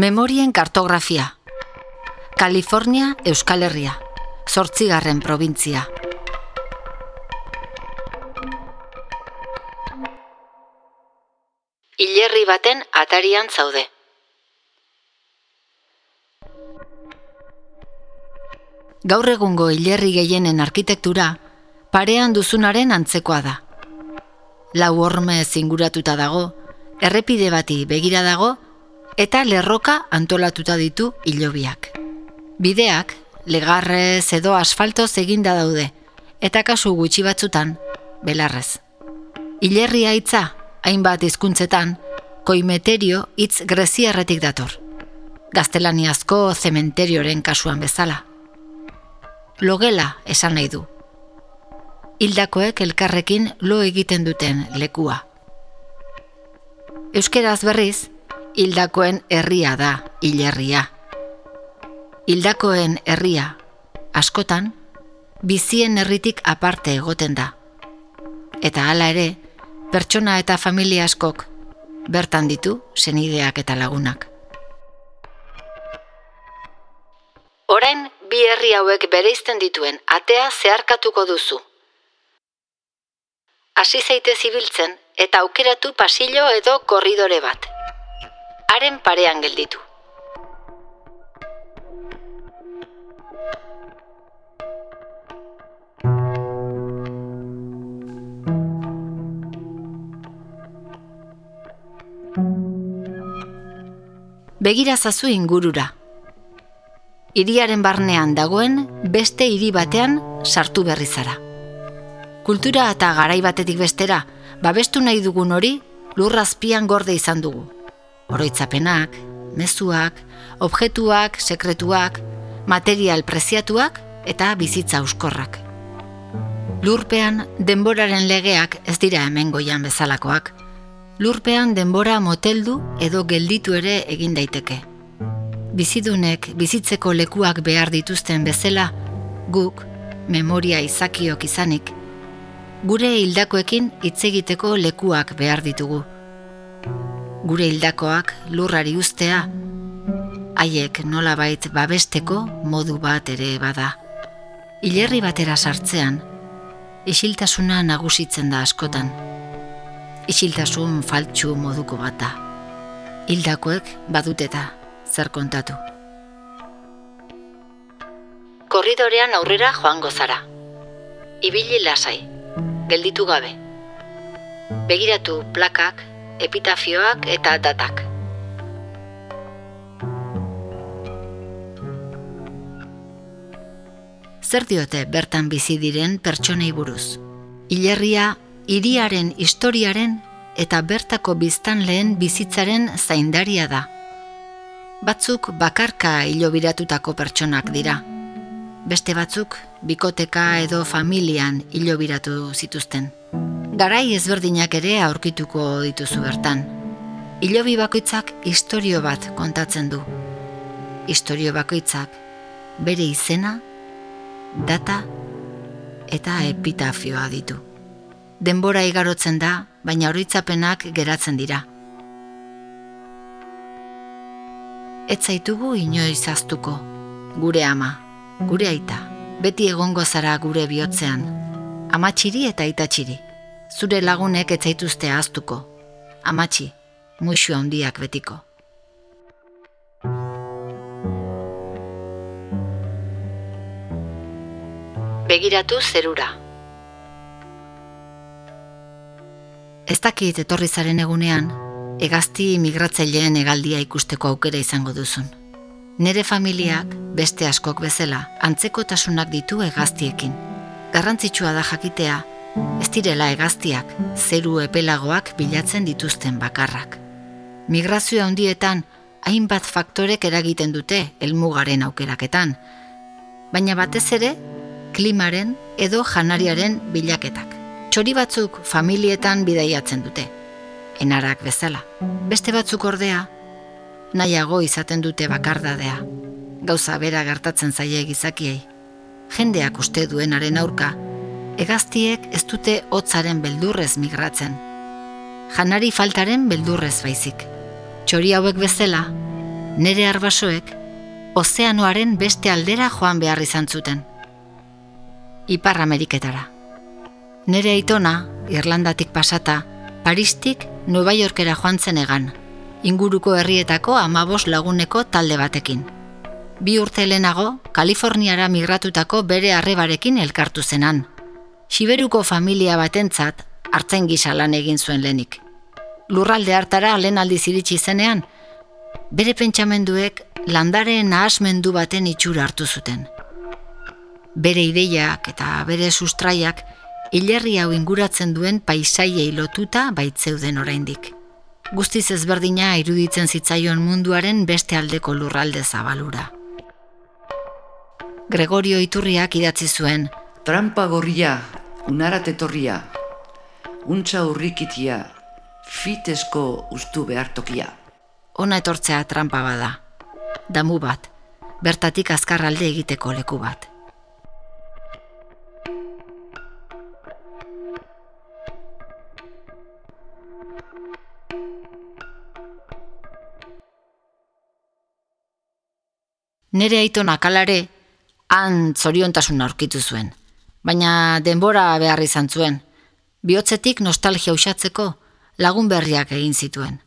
Memorien kartografia. Kalifornia, Euskal Herria. Zortzigarren probintzia. Ilerri baten atarian zaude. Gaur egungo hilerri gehienen arkitektura, parean duzunaren antzekoa da. Lau horme zinguratuta dago, errepide bati begira dago, eta lerroka antolatuta ditu hilobiak. Bideak, legarrez edo asfaltoz eginda daude, eta kasu gutxi batzutan, belarrez. Hilerria hitza, hainbat hizkuntzetan, koimeterio hitz greziarretik dator. Gaztelaniazko zementerioren kasuan bezala. Logela esan nahi du. Hildakoek elkarrekin lo egiten duten lekua. Euskeraz berriz, hildakoen herria da, hilerria. Hildakoen herria, askotan, bizien herritik aparte egoten da. Eta hala ere, pertsona eta familia askok bertan ditu senideak eta lagunak. Orain bi herri hauek bereizten dituen atea zeharkatuko duzu. Hasi zaite zibiltzen eta aukeratu pasillo edo korridore bat. Haren parean gelditu. Begira zazu ingurura. Hiriaren barnean dagoen beste hiri batean sartu berri zara. Kultura eta garai batetik bestera, babestu nahi dugun hori lurrazpian gorde izan dugu. Oroitzapenak, mezuak, objektuak, sekretuak, material preziatuak eta bizitza euskorrak. Lurpean denboraren legeak ez dira hemen goian bezalakoak, lurpean denbora moteldu edo gelditu ere egin daiteke. Bizidunek bizitzeko lekuak behar dituzten bezala, guk, memoria izakiok izanik, gure hildakoekin hitz egiteko lekuak behar ditugu. Gure hildakoak lurrari ustea, haiek nolabait babesteko modu bat ere bada. Ilerri batera sartzean, isiltasuna nagusitzen da askotan isiltasun faltsu moduko bata. Hildakoek baduteta zer kontatu. Korridorean aurrera joango zara. Ibili lasai, gelditu gabe. Begiratu plakak, epitafioak eta datak. Zer diote bertan bizi diren pertsonei buruz? Ilerria hiriaren historiaren eta bertako biztan lehen bizitzaren zaindaria da. Batzuk bakarka hilobiratutako pertsonak dira. Beste batzuk bikoteka edo familian hilobiratu zituzten. Garai ezberdinak ere aurkituko dituzu bertan. Hilobi bakoitzak historio bat kontatzen du. Historio bakoitzak bere izena, data eta epitafioa ditu denbora igarotzen da, baina horitzapenak geratzen dira. Ez zaitugu inoiz aztuko, gure ama, gure aita, beti egongo zara gure bihotzean, amatxiri eta aitatxiri, zure lagunek ez zaituzte aztuko, amatxi, muixu handiak betiko. Begiratu zerura. Ez dakit etorri zaren egunean, egazti migratzaileen egaldia ikusteko aukera izango duzun. Nere familiak, beste askok bezala, antzekotasunak ditu egaztiekin. Garrantzitsua da jakitea, ez direla egaztiak, zeru epelagoak bilatzen dituzten bakarrak. Migrazioa handietan, hainbat faktorek eragiten dute helmugaren aukeraketan, baina batez ere, klimaren edo janariaren bilaketak. Txori batzuk familietan bidaiatzen dute, enarak bezala. Beste batzuk ordea, nahiago izaten dute bakardadea. Gauza bera gertatzen zaie gizakiei. Jendeak uste duenaren aurka, egaztiek ez dute hotzaren beldurrez migratzen. Janari faltaren beldurrez baizik. Txori hauek bezala, nere arbasoek ozeanoaren beste aldera joan behar izan zuten. Ipar Ameriketara. Nere aitona, Irlandatik pasata, Paristik Nueva Yorkera joan zen egan, inguruko herrietako amabos laguneko talde batekin. Bi urte lehenago, Kaliforniara migratutako bere arrebarekin elkartu zenan. Siberuko familia batentzat hartzen gisa lan egin zuen lenik. Lurralde hartara lehen aldiz iritsi zenean, bere pentsamenduek landareen nahasmendu baten itxura hartu zuten. Bere ideiak eta bere sustraiak hilerri hau inguratzen duen paisaiei lotuta baitzeuden oraindik. Guztiz ezberdina iruditzen zitzaion munduaren beste aldeko lurralde zabalura. Gregorio Iturriak idatzi zuen. Trampa gorria, unarat etorria, untsa urrikitia, fitesko ustu behartokia. Ona etortzea trampa bada. Damu bat, bertatik azkarralde egiteko leku bat. Nere aito nakalare, han zoriontasun aurkitu zuen. Baina denbora behar izan zuen. Biotzetik nostalgia usatzeko lagun berriak egin zituen.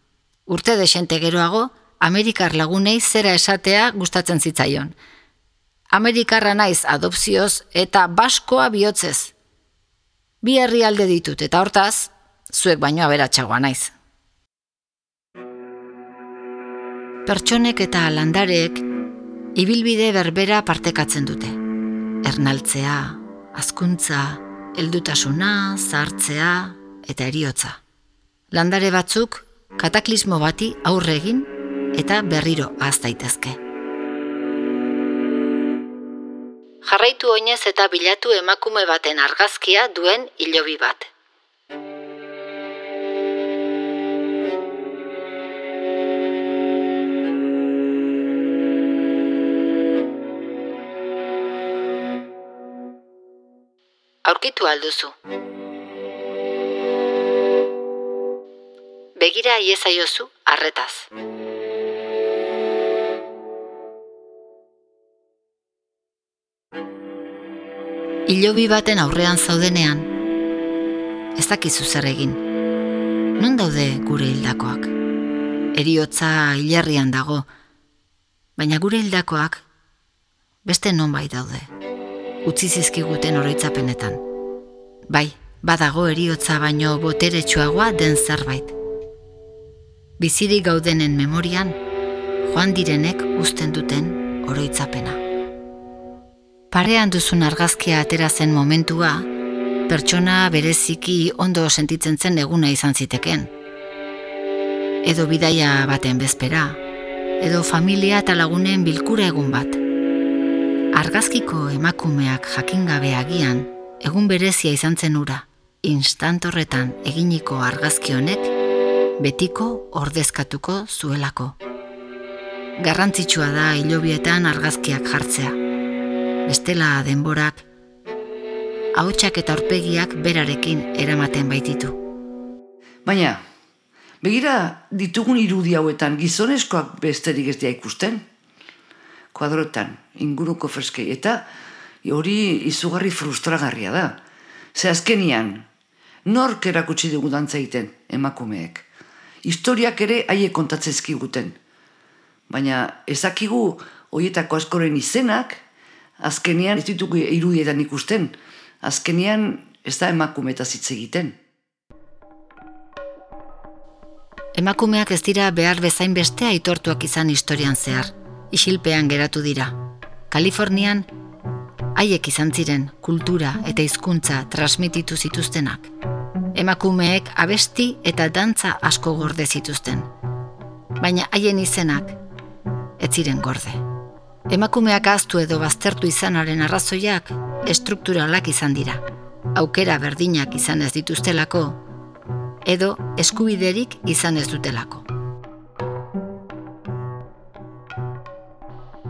Urte desente geroago, Amerikar lagunei zera esatea gustatzen zitzaion. Amerikarra naiz adopzioz eta baskoa bihotzez. Bi herri alde ditut eta hortaz, zuek baino aberatsagoa naiz. Pertsonek eta landareek ibilbide berbera partekatzen dute. Ernaltzea, azkuntza, heldutasuna, zartzea eta eriotza. Landare batzuk kataklismo bati aurre egin eta berriro daitezke. Jarraitu oinez eta bilatu emakume baten argazkia duen hilobi bat. Aurkitu alduzu. Begira iezaiozu arretaz. Ilobi baten aurrean zaudenean, ez dakizu zer egin. Non daude gure hildakoak? Eriotza hilerrian dago, baina gure hildakoak beste non bai daude utzi zizkiguten oroitzapenetan. Bai, badago eriotza baino boteretsuagoa den zerbait. Bizirik gaudenen memorian, joan direnek uzten duten oroitzapena. Parean duzun argazkia atera zen momentua, pertsona bereziki ondo sentitzen zen eguna izan ziteken. Edo bidaia baten bezpera, edo familia eta lagunen bilkura egun bat argazkiko emakumeak jakingabe agian, egun berezia izan zen ura, instant horretan eginiko argazki honek, betiko ordezkatuko zuelako. Garrantzitsua da hilobietan argazkiak jartzea. Bestela denborak, ahotsak eta orpegiak berarekin eramaten baititu. Baina, begira ditugun irudi hauetan gizonezkoak besterik ez dia ikusten? Kuadrotan, inguruko freskei, eta hori izugarri frustragarria da. Ze azkenian, nork erakutsi dugu dantza egiten, emakumeek. Historiak ere haie kontatzezki guten. Baina ezakigu hoietako askoren izenak, azkenian ez ditugu irudietan ikusten, azkenian ez da emakumeetaz hitz egiten. Emakumeak ez dira behar bezain bestea aitortuak izan historian zehar isilpean geratu dira. Kalifornian, haiek izan ziren kultura eta hizkuntza transmititu zituztenak. Emakumeek abesti eta dantza asko gorde zituzten. Baina haien izenak, ez ziren gorde. Emakumeak aztu edo baztertu izanaren arrazoiak estrukturalak izan dira. Aukera berdinak izan ez dituztelako, edo eskubiderik izan ez dutelako.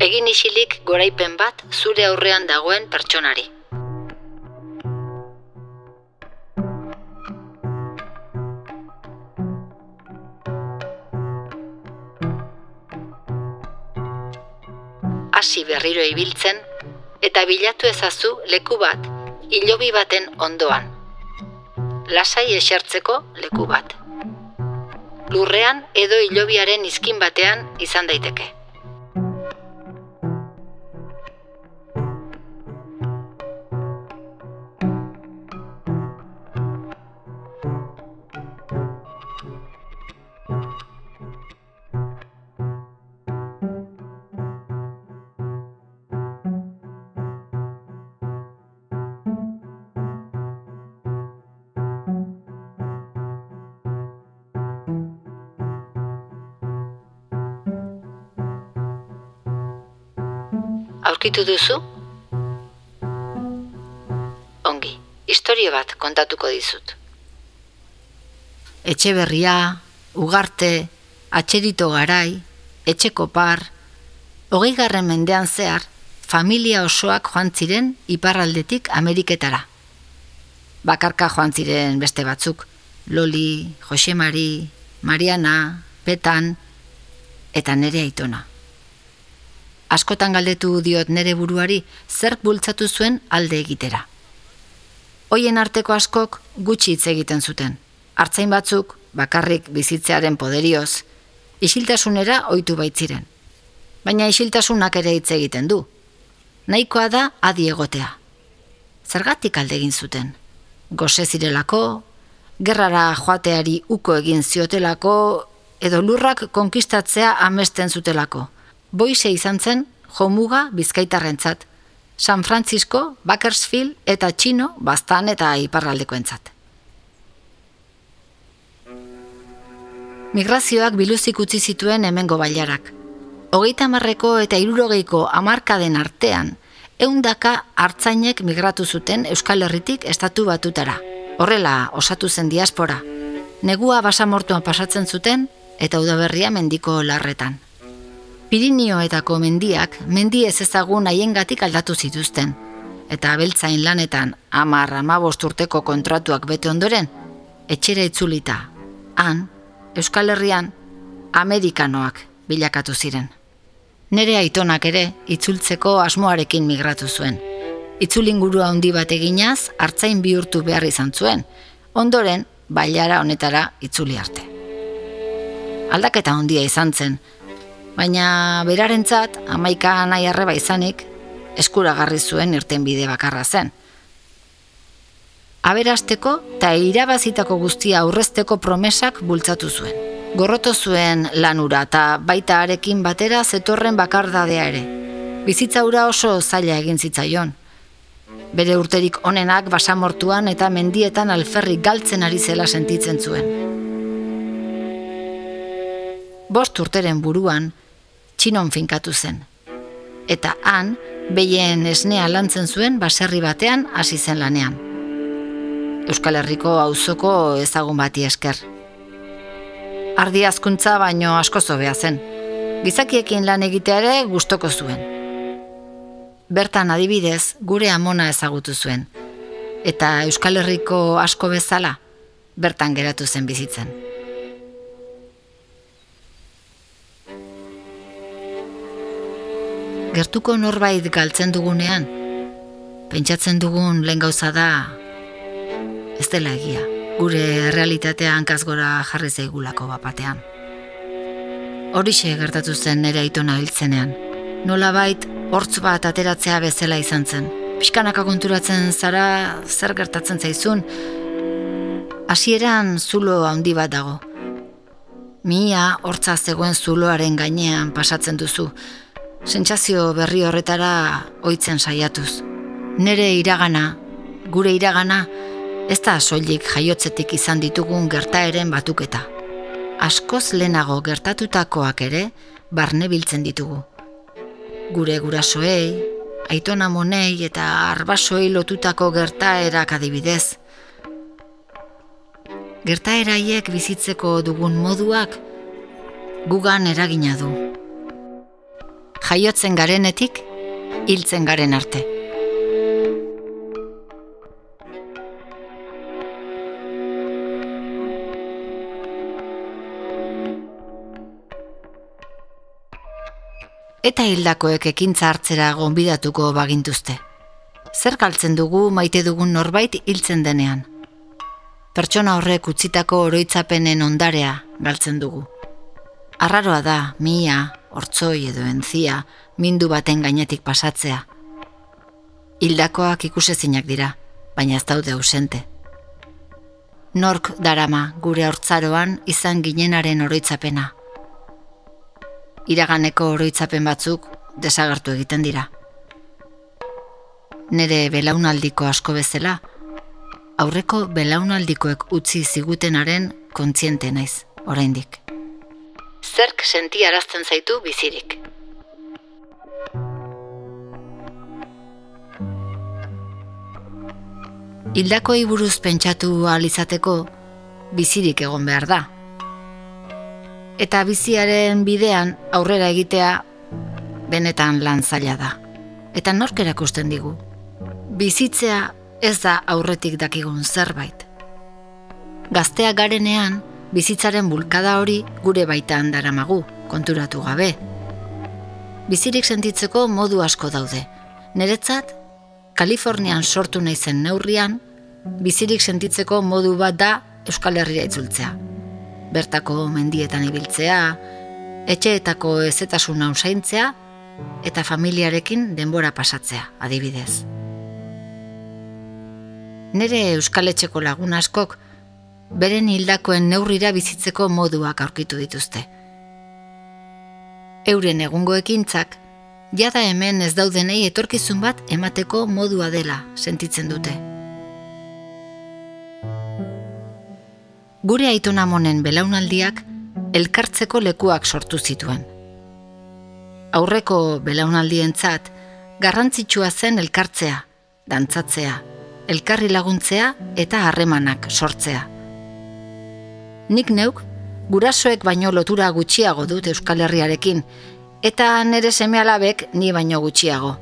Egin isilik goraipen bat zure aurrean dagoen pertsonari. hasi berriro ibiltzen eta bilatu ezazu leku bat hilobi baten ondoan. Lasai esertzeko leku bat. Lurrean edo hilobiaren izkin batean izan daiteke. Aurkitu duzu? Ongi, historio bat kontatuko dizut. Etxe berria, ugarte, atxerito garai, etxeko par, hogei garren mendean zehar, familia osoak joan ziren iparraldetik Ameriketara. Bakarka joan ziren beste batzuk, Loli, Josemari, Mariana, Petan, eta nere aitona askotan galdetu diot nere buruari zerk bultzatu zuen alde egitera. Hoien arteko askok gutxi hitz egiten zuten. Artzain batzuk, bakarrik bizitzearen poderioz, isiltasunera ohitu baitziren. Baina isiltasunak ere hitz egiten du. Nahikoa da adi egotea. Zergatik alde egin zuten? Gose zirelako, gerrara joateari uko egin ziotelako, edo lurrak konkistatzea amesten zutelako boise izan zen jomuga bizkaitarrentzat, San Francisco, Bakersfield eta Txino bastan eta iparraldekoentzat. Migrazioak biluzik utzi zituen hemengo bailarak. Hogeita marreko eta irurogeiko amarkaden artean, eundaka hartzainek migratu zuten Euskal Herritik estatu batutara. Horrela osatu zen diaspora. Negua basamortuan pasatzen zuten eta udaberria mendiko larretan. Pirinioetako mendiak mendi ez ezagun haiengatik aldatu zituzten. Eta abeltzain lanetan amar amabost urteko kontratuak bete ondoren, etxera itzulita, han, Euskal Herrian, Amerikanoak bilakatu ziren. Nere aitonak ere itzultzeko asmoarekin migratu zuen. Itzulinguru handi bat eginaz, hartzain bihurtu behar izan zuen, ondoren, bailara honetara itzuli arte. Aldaketa handia izan zen, baina berarentzat amaika nahi arreba izanik eskuragarri zuen irten bide bakarra zen. Aberasteko eta irabazitako guztia aurrezteko promesak bultzatu zuen. Gorroto zuen lanura eta baita arekin batera zetorren bakardadea ere. Bizitza ura oso zaila egin zitzaion. Bere urterik onenak basamortuan eta mendietan alferrik galtzen ari zela sentitzen zuen. Bost urteren buruan, txinon finkatu zen. Eta han, behien esnea lantzen zuen baserri batean hasi zen lanean. Euskal Herriko auzoko ezagun bati esker. Ardi azkuntza baino asko zobea zen. Gizakiekin lan egiteare gustoko zuen. Bertan adibidez, gure amona ezagutu zuen. Eta Euskal Herriko asko bezala, bertan geratu zen bizitzen. Gertuko norbait galtzen dugunean, pentsatzen dugun lehen gauza da, ez dela egia, gure realitatea hankazgora jarri zaigulako bapatean. Horixe gertatu zen nire aitona hiltzenean, nola bait, hortz bat ateratzea bezala izan zen. Piskanaka konturatzen zara, zer gertatzen zaizun, hasieran zulo handi bat dago. Mia hortza zegoen zuloaren gainean pasatzen duzu, sentsazio berri horretara oitzen saiatuz. Nere iragana, gure iragana, ez da soilik jaiotzetik izan ditugun gertaeren batuketa. Askoz lehenago gertatutakoak ere barne biltzen ditugu. Gure gurasoei, aitona monei eta arbasoei lotutako gertaerak adibidez. Gertaeraiek bizitzeko dugun moduak gugan eragina du jaiotzen garenetik hiltzen garen arte. eta hildakoek ekintza hartzera gonbidatuko bagintuzte. Zer galtzen dugu maite dugun norbait hiltzen denean. Pertsona horrek utzitako oroitzapenen ondarea galtzen dugu. Arraroa da, mia, hortzoi edo entzia, mindu baten gainetik pasatzea. Hildakoak ikusezinak dira, baina ez daude ausente. Nork darama gure hortzaroan izan ginenaren oroitzapena iraganeko oroitzapen batzuk desagertu egiten dira. Nere belaunaldiko asko bezala, aurreko belaunaldikoek utzi zigutenaren kontziente naiz, oraindik. Zerk senti arazten zaitu bizirik. Hildako buruz pentsatu alizateko bizirik egon behar da, eta biziaren bidean aurrera egitea benetan lan zaila da. Eta nork erakusten digu. Bizitzea ez da aurretik dakigun zerbait. Gaztea garenean, bizitzaren bulkada hori gure baitan daramagu, konturatu gabe. Bizirik sentitzeko modu asko daude. Neretzat, Kalifornian sortu naizen neurrian, bizirik sentitzeko modu bat da Euskal Herria itzultzea bertako mendietan ibiltzea, etxeetako ezetasun usaintzea eta familiarekin denbora pasatzea, adibidez. Nere Euskal Etxeko lagun askok beren hildakoen neurrira bizitzeko moduak aurkitu dituzte. Euren egungo ekintzak, jada hemen ez daudenei etorkizun bat emateko modua dela sentitzen dute. gure aitonamonen belaunaldiak elkartzeko lekuak sortu zituen. Aurreko belaunaldientzat garrantzitsua zen elkartzea, dantzatzea, elkarri laguntzea eta harremanak sortzea. Nik neuk, gurasoek baino lotura gutxiago dut Euskal Herriarekin, eta nere semealabek ni baino gutxiago.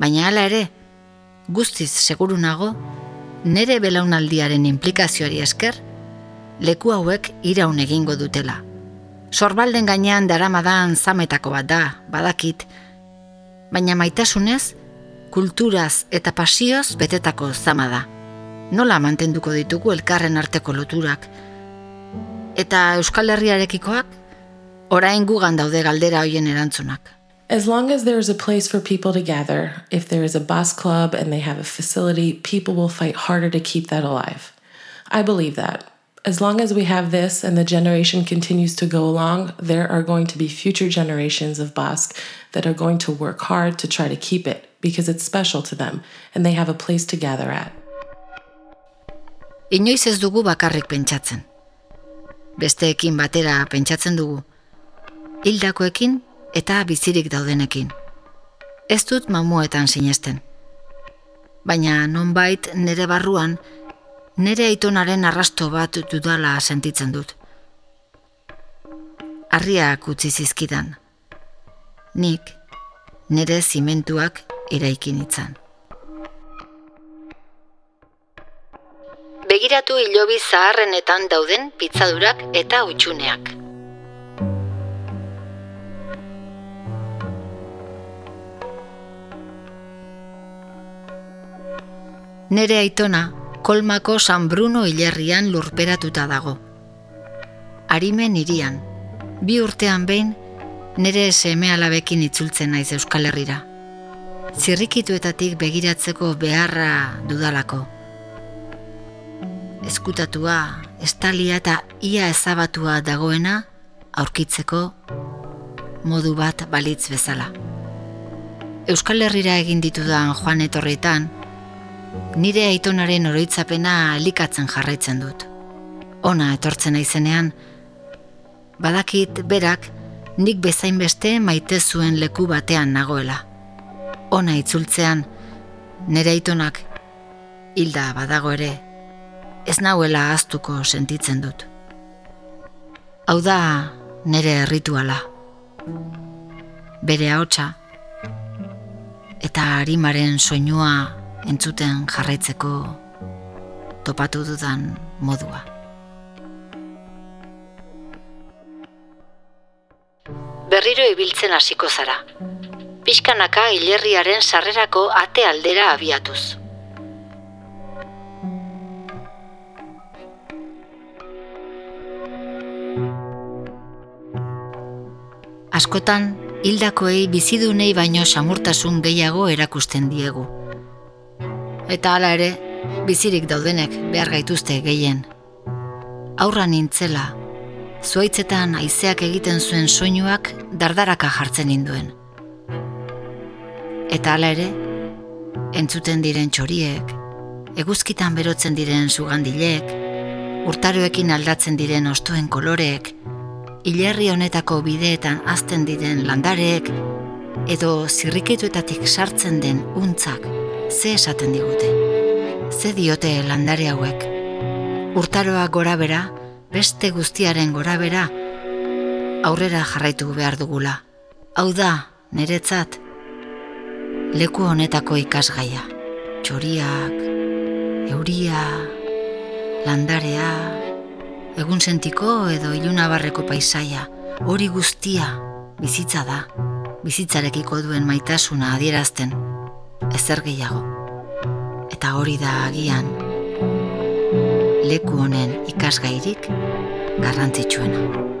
Baina hala ere, guztiz seguru nago, nere belaunaldiaren implikazioari esker, leku hauek iraun egingo dutela. Sorbalden gainean daramadan zametako bat da, badakit, baina maitasunez, kulturaz eta pasioz betetako zama da. Nola mantenduko ditugu elkarren arteko loturak. Eta Euskal Herriarekikoak, orain gugan daude galdera hoien erantzunak. As long as there is a place for people to gather, if there is a bus club and they have a facility, people will fight harder to keep that alive. I believe that. as long as we have this and the generation continues to go along, there are going to be future generations of Basque that are going to work hard to try to keep it because it's special to them and they have a place to gather at. Inoiz ez dugu bakarrik pentsatzen. Besteekin batera pentsatzen dugu. Hildakoekin eta bizirik daudenekin. Ez dut mamuetan sinesten. Baina nonbait nere barruan nere aitonaren arrasto bat dudala sentitzen dut. Arriak utzi zizkidan. Nik, nere zimentuak eraikin itzan. Begiratu hilobi zaharrenetan dauden pizzadurak eta utxuneak. Nere aitona kolmako San Bruno hilerrian lurperatuta dago. Arimen irian, bi urtean behin, nire seme alabekin itzultzen naiz Euskal Herrira. Zirrikituetatik begiratzeko beharra dudalako. Eskutatua, estalia eta ia ezabatua dagoena aurkitzeko modu bat balitz bezala. Euskal Herrira egin ditudan joan etorritan, nire aitonaren oroitzapena elikatzen jarraitzen dut. Ona etortzen naizenean, badakit berak nik bezain beste maite zuen leku batean nagoela. Ona itzultzean, nire aitonak hilda badago ere, ez nauela aztuko sentitzen dut. Hau da nire errituala. Bere haotxa, eta harimaren soinua entzuten jarraitzeko topatu dudan modua. berriro ibiltzen hasiko zara. Piskanaka hilerriaren sarrerako ate aldera abiatuz. Askotan, hildakoei bizidunei baino samurtasun gehiago erakusten diegu. Eta hala ere, bizirik daudenek behar gaituzte gehien. Aurra nintzela, zuaitzetan haizeak egiten zuen soinuak dardaraka jartzen ninduen. Eta hala ere, entzuten diren txoriek, eguzkitan berotzen diren sugandilek, urtaroekin aldatzen diren ostoen koloreek, hilerri honetako bideetan azten diren landareek, edo zirriketuetatik sartzen den untzak, ze esaten digute. Ze diote landare hauek. Urtaroa gora bera, beste guztiaren gora bera, aurrera jarraitu behar dugula. Hau da, niretzat, leku honetako ikasgaia. Txoriak, euria, landarea, egun sentiko edo ilunabarreko paisaia, hori guztia bizitza da, bizitzarekiko duen maitasuna adierazten, ezer gehiago. Eta hori da agian, leku honen ikasgairik garrantzitsuena.